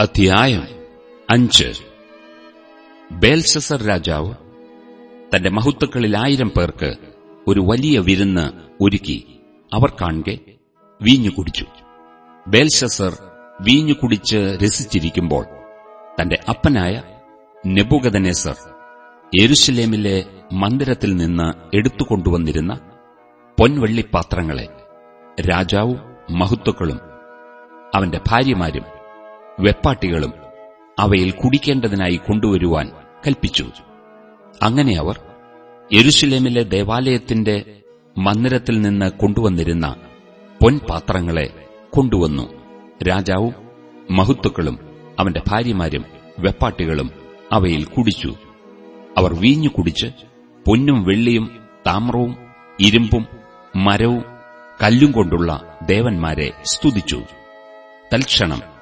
അധ്യായം അഞ്ച്. ബേൽസസർ രാജാവ് തന്റെ മഹത്വക്കളിൽ ആയിരം പേർക്ക് ഒരു വലിയ വിരുന്ന് ഒരുക്കി അവർ കാണെ വീഞ്ഞു കുടിച്ചു. ബേൽസസർ വീഞ്ഞു കുടിച്ച് രസിച്ചിരിക്കുമ്പോൾ തന്റെ അപ്പനായ നെബുഗതനേസർ യെരുശലേമിലെ മന്ദിരത്തിൽ നിന്ന് എടുത്തുകൊണ്ടുവന്നിരുന്ന പൊൻവെള്ളിപ്പാത്രങ്ങളെ രാജാവും മഹത്വക്കളും അവന്റെ ഭാര്യമാരും വെപ്പാട്ടികളും അവയിൽ കുടിക്കേണ്ടതിനായി കൊണ്ടുവരുവാൻ കൽപ്പിച്ചു. അങ്ങനെ അവർ യെരുശലേമിലെ ദേവാലയത്തിന്റെ മന്ദിരത്തിൽ നിന്ന് കൊണ്ടുവന്നിരുന്ന പൊൻപാത്രങ്ങളെ കൊണ്ടുവന്നു. രാജാവും മഹത്വക്കളും അവന്റെ ഭാര്യമാരും വെപ്പാട്ടികളും അവയിൽ കുടിച്ചു. അവർ വീഞ്ഞു കുടിച്ച് പൊന്നും വെള്ളിയും താമ്രവും ഇരുമ്പും മരവും കല്ലും കൊണ്ടുള്ള ദേവന്മാരെ സ്തുതിച്ചു. തൽക്ഷണം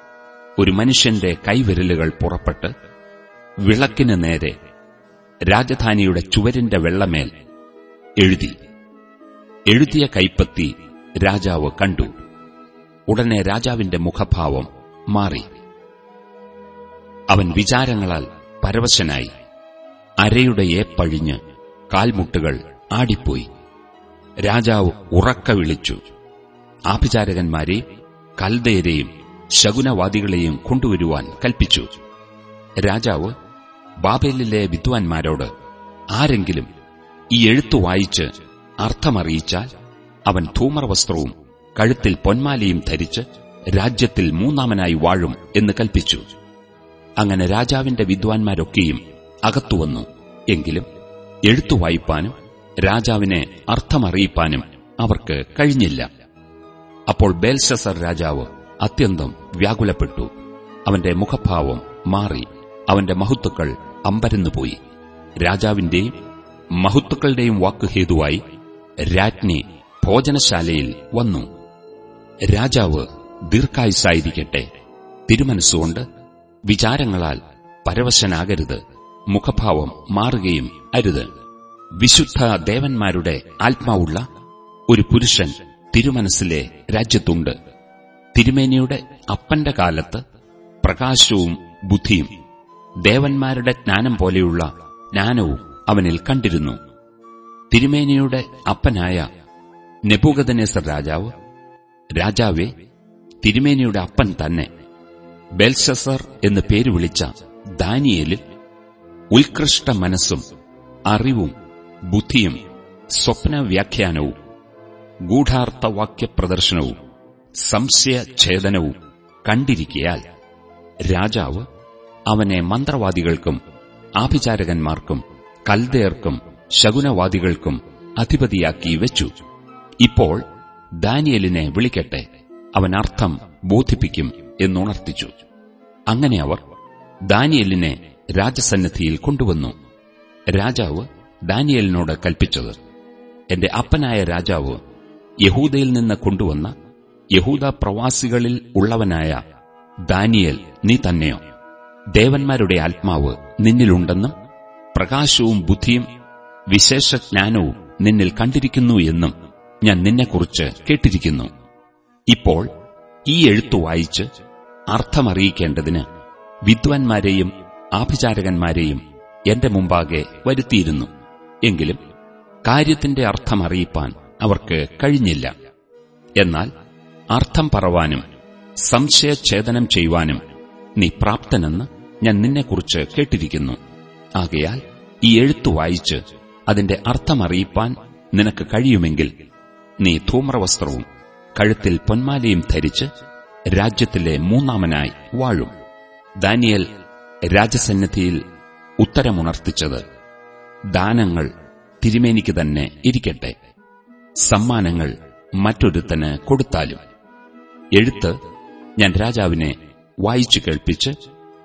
ഒരു മനുഷ്യന്റെ കൈവിരലുകൾ പുറപ്പെട്ട് വിളക്കിന് നേരെ രാജധാനിയുടെ ചുവരിന്റെ വെള്ളമേൽ എഴുതി. എഴുതിയ കൈപ്പത്തി രാജാവ് കണ്ടു. ഉടനെ രാജാവിന്റെ മുഖഭാവം മാറി. അവൻ വിചാരങ്ങളാൽ പരവശനായി. അരയുടെ ഏപ്പഴിഞ്ഞ് കാൽമുട്ടുകൾ ആടിപ്പോയി. രാജാവ് ഉറക്ക വിളിച്ചു. ആഭിചാരകന്മാരെയും കൽദയരെയും ശകുനവാദികളെയും കൊണ്ടുവരുവാൻ കൽപ്പിച്ചു. രാജാവ് ബാബേലിലെ വിദ്വാൻമാരോട് ആരെങ്കിലും ഈ എഴുത്തു വായിച്ച് അർത്ഥമറിയിച്ചാൽ അവൻ ധൂമർവസ്ത്രവും കഴുത്തിൽ പൊന്മാലയും ധരിച്ച് രാജ്യത്തിൽ മൂന്നാമനായി വാഴും എന്ന് കൽപ്പിച്ചു. അങ്ങനെ രാജാവിന്റെ വിദ്വാൻമാരൊക്കെയും അകത്തുവന്നു എങ്കിലും എഴുത്തു വായിപ്പാനും രാജാവിനെ അർത്ഥമറിയിപ്പാനും അവർക്ക് കഴിഞ്ഞില്ല. അപ്പോൾ ബേൽസസർ രാജാവ് അത്യന്തം വ്യാകുലപ്പെട്ടു. അവന്റെ മുഖഭാവം മാറി. അവന്റെ മഹത്വക്കൾ അമ്പരന്നുപോയി. രാജാവിന്റെയും മഹത്വക്കളുടെയും വാക്കുഹേതുവായി രാജ്ഞി ഭോജനശാലയിൽ വന്നു. രാജാവ് ദീർഘായുസായിരിക്കട്ടെ തിരുമനസ്സുകൊണ്ട് വിചാരങ്ങളാൽ പരവശനാകരുത്. മുഖഭാവം മാറുകയും അരുത്. വിശുദ്ധ ദേവന്മാരുടെ ആത്മാവുള്ള ഒരു പുരുഷൻ തിരുമനസ്സിലെ രാജ്യത്തുണ്ട്. തിരുമേനിയുടെ അപ്പന്റെ കാലത്ത് പ്രകാശവും ബുദ്ധിയും ദേവന്മാരുടെ ജ്ഞാനം പോലെയുള്ള ജ്ഞാനവും അവനിൽ കണ്ടിരുന്നു. തിരുമേനിയുടെ അപ്പനായ നെബൂഗദനേസർ രാജാവ് രാജാവെ തിരുമേനിയുടെ അപ്പൻ തന്നെ ബെൽസസർ എന്ന് പേര് വിളിച്ച ദാനിയേലിൽ ഉത്കൃഷ്ട മനസ്സും അറിവും ബുദ്ധിയും സ്വപ്നവ്യാഖ്യാനവും ഗൂഢാർത്ഥവാക്യ പ്രദർശനവും സംശയഛേദനവും കണ്ടിരിക്കയാൽ രാജാവ് അവനെ മന്ത്രവാദികൾക്കും ആഭിചാരകന്മാർക്കും കൽദേർക്കും ശകുനവാദികൾക്കും അധിപതിയാക്കി വെച്ചു. ഇപ്പോൾ ദാനിയലിനെ വിളിക്കട്ടെ അവൻ അർത്ഥം ബോധിപ്പിക്കും എന്നുണർത്തിച്ചു. അങ്ങനെ അവർ ദാനിയലിനെ രാജസന്നിധിയിൽ കൊണ്ടുവന്നു. രാജാവ് ദാനിയലിനോട് കൽപ്പിച്ചത് എന്റെ അപ്പനായ രാജാവ് യഹൂദയിൽ നിന്ന് കൊണ്ടുവന്ന യഹൂദ പ്രവാസികളിൽ ഉള്ളവനായ ദാനിയൽ നീ തന്നെയോ? ദേവന്മാരുടെ ആത്മാവ് നിന്നിലുണ്ടെന്നും പ്രകാശവും ബുദ്ധിയും വിശേഷജ്ഞാനവും നിന്നിൽ കണ്ടിരിക്കുന്നു എന്നും ഞാൻ നിന്നെക്കുറിച്ച് കേട്ടിരിക്കുന്നു. ഇപ്പോൾ ഈ എഴുത്തു വായിച്ച് അർത്ഥമറിയിക്കേണ്ടതിന് വിദ്വാൻമാരെയും ആഭിചാരകന്മാരെയും എന്റെ മുമ്പാകെ വരുത്തിയിരുന്നു. എങ്കിലും കാര്യത്തിന്റെ അർത്ഥമറിയിപ്പാൻ അവർക്ക് കഴിഞ്ഞില്ല. എന്നാൽ അർത്ഥം പറവാനും സംശയഛേദനം ചെയ്യുവാനും നീ പ്രാപ്തനെന്ന് ഞാൻ നിന്നെക്കുറിച്ച് കേട്ടിരിക്കുന്നു. ആകയാൽ ഈ എഴുത്തു വായിച്ച് അതിന്റെ അർത്ഥമറിയിപ്പാൻ നിനക്ക് കഴിയുമെങ്കിൽ നീ ധൂമ്രവസ്ത്രവും കഴുത്തിൽ പൊന്മാലയും ധരിച്ച് രാജ്യത്തിലെ മൂന്നാമനായി വാഴും. ദാനിയൽ രാജസന്നിധിയിൽ ഉത്തരമുണർത്തിച്ചത് ദാനങ്ങൾ തിരുമേനിക്ക് തന്നെ ഇരിക്കട്ടെ. സമ്മാനങ്ങൾ മറ്റൊരുത്തന് കൊടുത്താലും എഴുത്ത് ഞാൻ രാജാവിനെ വായിച്ചു കേൾപ്പിച്ച്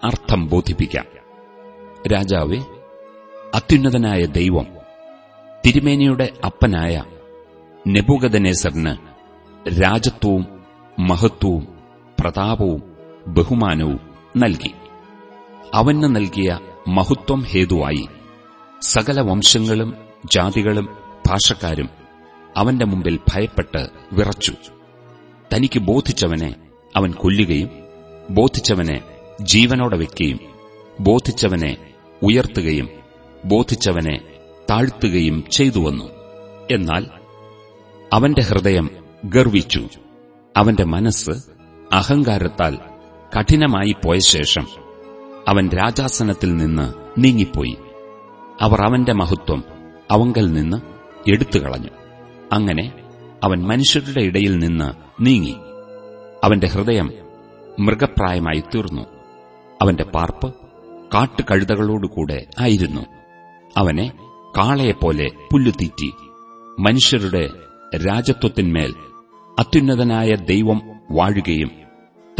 അർത്ഥം ബോധിപ്പിക്കാം. രാജാവെ അത്യുന്നതനായ ദൈവം തിരുമേനിയുടെ അപ്പനായ നെബുഗദനേസറിന് രാജത്വവും മഹത്വവും പ്രതാപവും ബഹുമാനവും നൽകി. അവന് നൽകിയ മഹത്വം ഹേതുവായി സകല വംശങ്ങളും ജാതികളും ഭാഷക്കാരും അവന്റെ മുമ്പിൽ ഭയപ്പെട്ട് വിറച്ചു. തനിക്ക് ബോധിച്ചവനെ അവൻ കൊല്ലുകയും ബോധിച്ചവനെ ജീവനോടെ വയ്ക്കുകയും ബോധിച്ചവനെ ഉയർത്തുകയും ബോധിച്ചവനെ താഴ്ത്തുകയും ചെയ്തുവന്നു എന്നാൽ അവന്റെ ഹൃദയം ഗർവിച്ചു. അവന്റെ മനസ്സ് അഹങ്കാരത്താൽ കഠിനമായി പോയ ശേഷം അവൻ രാജാസനത്തിൽ നിന്ന് നീങ്ങിപ്പോയി. അവർ അവന്റെ മഹത്വം അവങ്കൽ നിന്ന് എടുത്തുകളഞ്ഞു. അങ്ങനെ അവൻ മനുഷ്യരുടെ ഇടയിൽ നിന്ന് നീങ്ങി. അവന്റെ ഹൃദയം മൃഗപ്രായമായി തീർന്നു. അവന്റെ പാർപ്പ് കാട്ടുകഴുതകളോടുകൂടെ ആയിരുന്നു. അവനെ കാളയെപ്പോലെ പുല്ലുതീറ്റി മനുഷ്യരുടെ രാജത്വത്തിന്മേൽ അത്യുന്നതനായ ദൈവം വാഴുകയും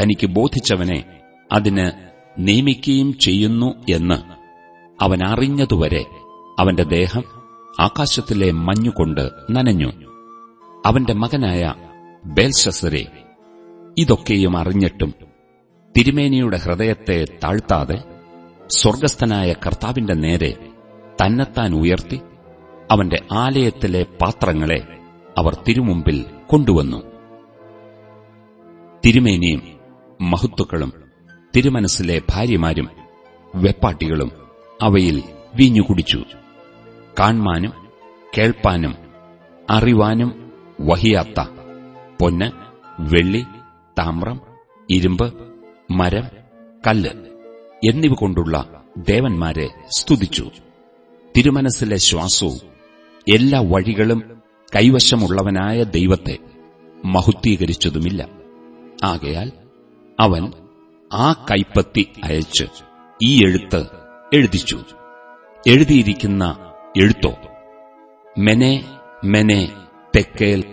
തനിക്ക് ബോധിച്ചവനെ അതിന് നിയമിക്കുകയും ചെയ്യുന്നു എന്ന് അവൻ അറിഞ്ഞതുവരെ അവന്റെ ദേഹം ആകാശത്തിലെ മഞ്ഞുകൊണ്ട് നനഞ്ഞു. അവന്റെ മകനായ ബേൽഷസരെ ഇതൊക്കെയും അറിഞ്ഞിട്ടും തിരുമേനിയുടെ ഹൃദയത്തെ താഴ്ത്താതെ സ്വർഗസ്ഥനായ കർത്താവിന്റെ നേരെ തന്നെത്താൻ ഉയർത്തി അവന്റെ ആലയത്തിലെ പാത്രങ്ങളെ അവർ തിരുമുമ്പിൽ കൊണ്ടുവന്നു. തിരുമേനിയും മഹത്വക്കളും തിരുമനസ്സിലെ ഭാര്യമാരും വെപ്പാട്ടികളും അവയിൽ വീഞ്ഞുകുടിച്ചു. കാൺമാനും കേൾപ്പാനും അറിവാനും വഹിയാത്ത പൊന്ന് വെള്ളി താമ്രം ഇരുമ്പ് മരം കല്ല് എന്നിവ കൊണ്ടുള്ള ദേവന്മാരെ സ്തുതിച്ചു. തിരുമനസ്സിലെ ശ്വാസവും എല്ലാ വഴികളും കൈവശമുള്ളവനായ ദൈവത്തെ മഹുദ്ധീകരിച്ചതുമില്ല ആകയാൽ അവൻ ആ കൈപ്പത്തി അയച്ച് ഈ എഴുത്ത് എഴുതിച്ചു. എഴുതിയിരിക്കുന്ന എഴുത്തോ മെനെ മെനെ തെക്കേൽ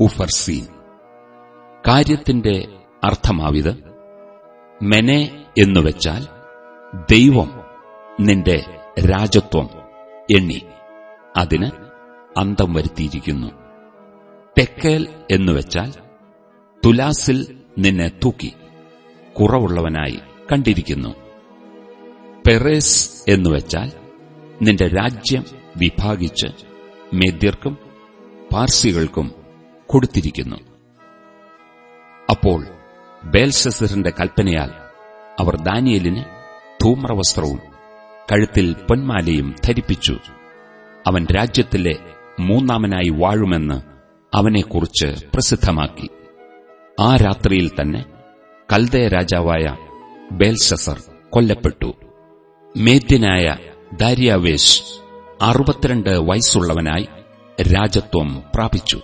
ഉഫർസീൻ. കാര്യത്തിന്റെ അർത്ഥമാവിത് മെനെ എന്നുവെച്ചാൽ ദൈവം നിന്റെ രാജത്വം എണ്ണി. അതിന് അന്തം വരുത്തിയിരിക്കുന്നു. തെക്കേൽ എന്നുവെച്ചാൽ തുലാസിൽ നിന്നെ തൂക്കി കുറവുള്ളവനായി കണ്ടിരിക്കുന്നു. പെറേസ് എന്നുവെച്ചാൽ നിന്റെ രാജ്യം വിഭാഗിച്ച് മേദ്യർക്കും പാർസികൾക്കും കൊടുത്തിരിക്കുന്നു. അപ്പോൾ ബേൽസസറിന്റെ കൽപ്പനയാൽ അവർ ദാനിയലിന് ധൂമ്രവസ്ത്രവും കഴുത്തിൽ പൊന്മാലയും ധരിപ്പിച്ചു. അവൻ രാജ്യത്തിലെ മൂന്നാമനായി വാഴുമെന്ന് അവനെക്കുറിച്ച് പ്രസിദ്ധമാക്കി. ആ രാത്രിയിൽ തന്നെ കൽദയ രാജാവായ ബേൽസസർ കൊല്ലപ്പെട്ടു. മേദ്യനായ ദാരിയാവേശ് അറുപത്തിരണ്ട് വയസ്സുള്ളവനായി രാജത്വം പ്രാപിച്ചു.